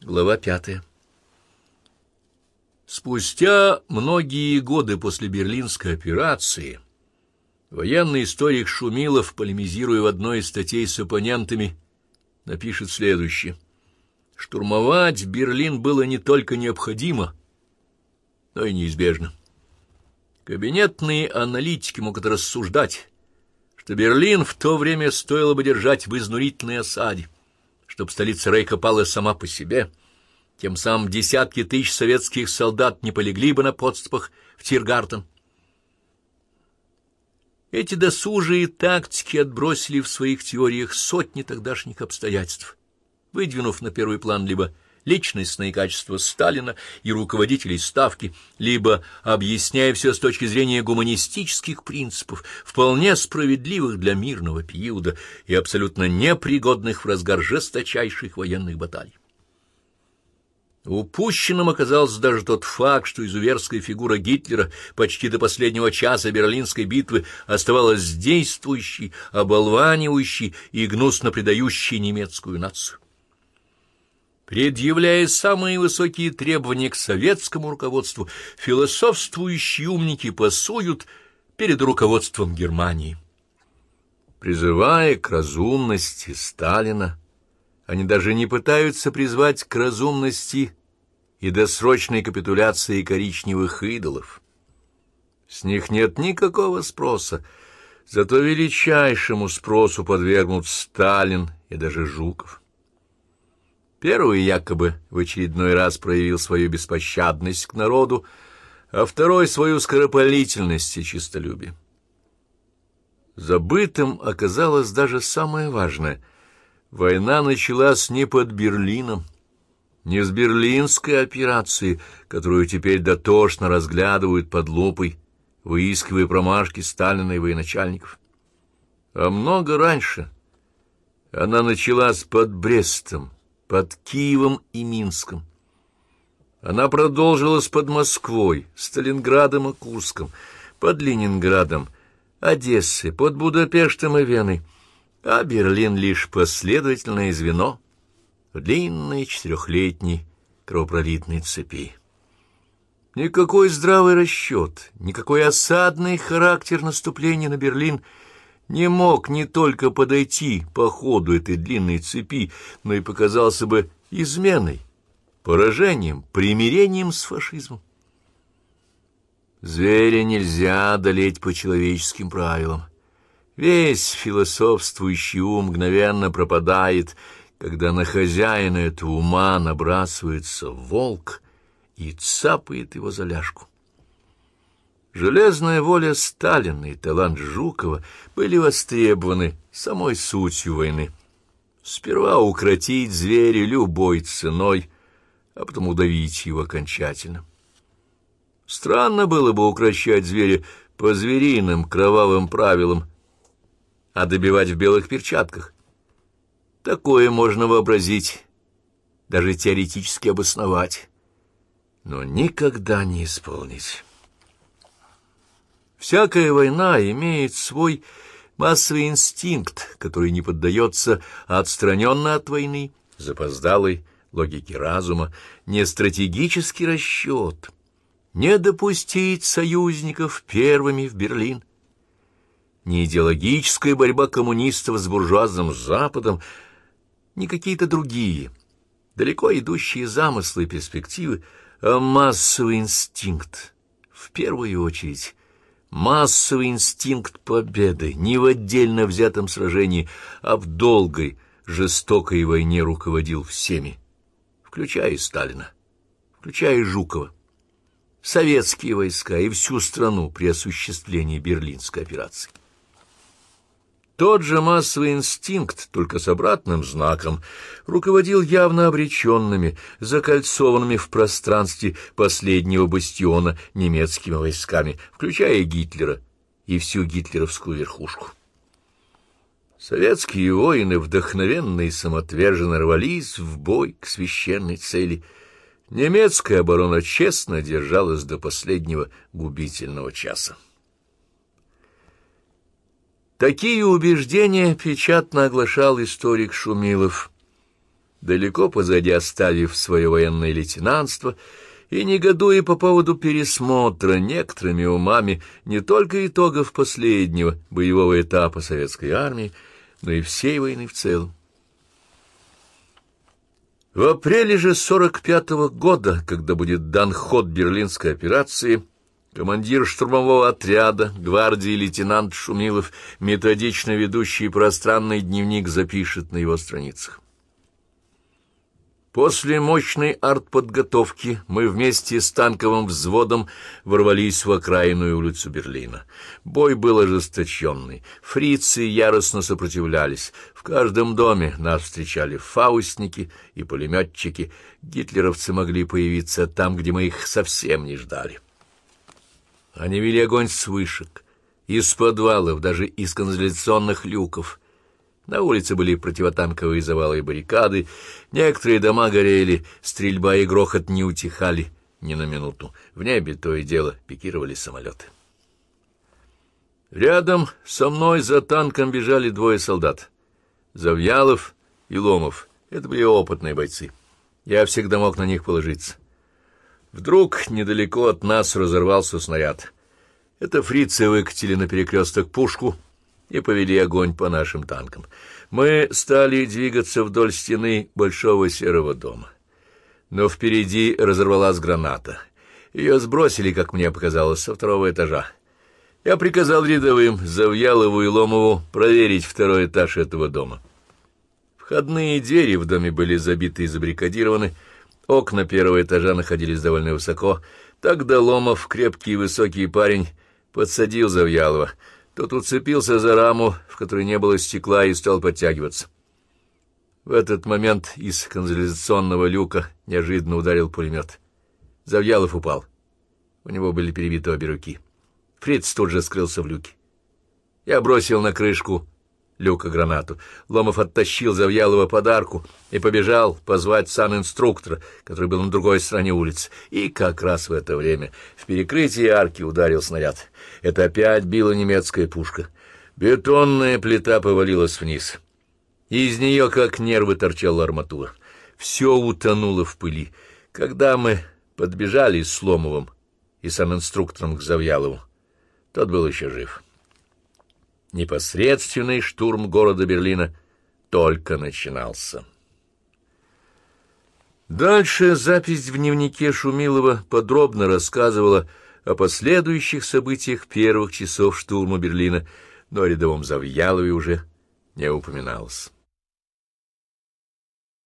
Глава пятая Спустя многие годы после Берлинской операции военный историк Шумилов, полемизируя в одной из статей с оппонентами, напишет следующее. Штурмовать Берлин было не только необходимо, но и неизбежно. Кабинетные аналитики могут рассуждать, что Берлин в то время стоило бы держать в изнурительной осаде, чтобы столица Рейха пала сама по себе — тем самым десятки тысяч советских солдат не полегли бы на подступах в Тиргартен. Эти досужие тактики отбросили в своих теориях сотни тогдашних обстоятельств, выдвинув на первый план либо личностные качества Сталина и руководителей Ставки, либо объясняя все с точки зрения гуманистических принципов, вполне справедливых для мирного периода и абсолютно непригодных в разгар жесточайших военных баталий. Упущенным оказался даже тот факт, что изуверская фигура Гитлера почти до последнего часа Берлинской битвы оставалась действующей, оболванивающей и гнусно предающей немецкую нацию. Предъявляя самые высокие требования к советскому руководству, философствующие умники пасуют перед руководством Германии. Призывая к разумности Сталина, они даже не пытаются призвать к разумности и досрочной капитуляции коричневых идолов. С них нет никакого спроса, зато величайшему спросу подвергнут Сталин и даже Жуков. Первый якобы в очередной раз проявил свою беспощадность к народу, а второй — свою скоропалительность и честолюбие. Забытым оказалось даже самое важное — война началась не под Берлином, не с берлинской операции, которую теперь дотошно разглядывают под лупой, выискивая промашки Сталина и военачальников. А много раньше она началась под Брестом, под Киевом и Минском. Она продолжилась под Москвой, Сталинградом и Курском, под Ленинградом, Одессой, под Будапештом и Веной, а Берлин — лишь последовательное звено — длинной четырехлетней кровопролитной цепи. Никакой здравый расчет, никакой осадный характер наступления на Берлин не мог не только подойти по ходу этой длинной цепи, но и показался бы изменой, поражением, примирением с фашизмом. Зверя нельзя одолеть по человеческим правилам. Весь философствующий ум мгновенно пропадает — когда на хозяина этого ума набрасывается волк и цапает его за ляжку. Железная воля Сталина и талант Жукова были востребованы самой сутью войны. Сперва укротить зверя любой ценой, а потом удавить его окончательно. Странно было бы укращать зверя по звериным кровавым правилам, а добивать в белых перчатках. Такое можно вообразить, даже теоретически обосновать, но никогда не исполнить. Всякая война имеет свой массовый инстинкт, который не поддается отстраненно от войны, запоздалой логике разума, не стратегический расчет, не допустить союзников первыми в Берлин, не идеологическая борьба коммунистов с буржуазным Западом, не какие-то другие, далеко идущие замыслы и перспективы, а массовый инстинкт, в первую очередь, массовый инстинкт победы не в отдельно взятом сражении, а в долгой, жестокой войне руководил всеми, включая Сталина, включая Жукова, советские войска и всю страну при осуществлении Берлинской операции. Тот же массовый инстинкт, только с обратным знаком, руководил явно обреченными, закольцованными в пространстве последнего бастиона немецкими войсками, включая Гитлера и всю гитлеровскую верхушку. Советские воины вдохновенно и самоотверженно рвались в бой к священной цели. Немецкая оборона честно держалась до последнего губительного часа. Такие убеждения печатно оглашал историк Шумилов. далеко позади оставив свое военное лейтенантство и негодуя по поводу пересмотра некоторыми умами не только итогов последнего боевого этапа советской армии, но и всей войны в целом. В апреле же 45-го года, когда будет дан ход берлинской операции, командир штурмового отряда гвардии лейтенант Шумилов, методично ведущий пространный дневник, запишет на его страницах. После мощной артподготовки мы вместе с танковым взводом ворвались в окраинную улицу Берлина. Бой был ожесточенный, фрицы яростно сопротивлялись. В каждом доме нас встречали фаустники и пулеметчики. Гитлеровцы могли появиться там, где мы их совсем не ждали. Они вели огонь с вышек, из подвалов, даже из канализационных люков — на улице были противотанковые завалы и баррикады, некоторые дома горели, стрельба и грохот не утихали ни на минуту. В небе то и дело пикировали самолеты. Рядом со мной за танком бежали двое солдат. Завьялов и Ломов. Это были опытные бойцы. Я всегда мог на них положиться. Вдруг недалеко от нас разорвался снаряд. Это фрицы выкатили на перекресток пушку — и повели огонь по нашим танкам. Мы стали двигаться вдоль стены большого серого дома. Но впереди разорвалась граната. Ее сбросили, как мне показалось, со второго этажа. Я приказал рядовым Завьялову и Ломову проверить второй этаж этого дома. Входные двери в доме были забиты и забрикадированы, окна первого этажа находились довольно высоко. Тогда Ломов, крепкий и высокий парень, подсадил Завьялова — тот уцепился за раму, в которой не было стекла, и стал подтягиваться. В этот момент из канализационного люка неожиданно ударил пулемет. Завьялов упал. У него были перебиты обе руки. Фриц тут же скрылся в люке. Я бросил на крышку люка гранату. Ломов оттащил Завьялова подарку и побежал позвать санинструктора, который был на другой стороне улицы. И как раз в это время в перекрытии арки ударил снаряд. Это опять била немецкая пушка. Бетонная плита повалилась вниз. Из нее, как нервы, торчала арматура. Все утонуло в пыли. Когда мы подбежали с Ломовым и санинструктором к Завьялову, тот был еще жив. Непосредственный штурм города Берлина только начинался. Дальше запись в дневнике Шумилова подробно рассказывала о последующих событиях первых часов штурма Берлина, но о рядовом Завьялове уже не упоминалось.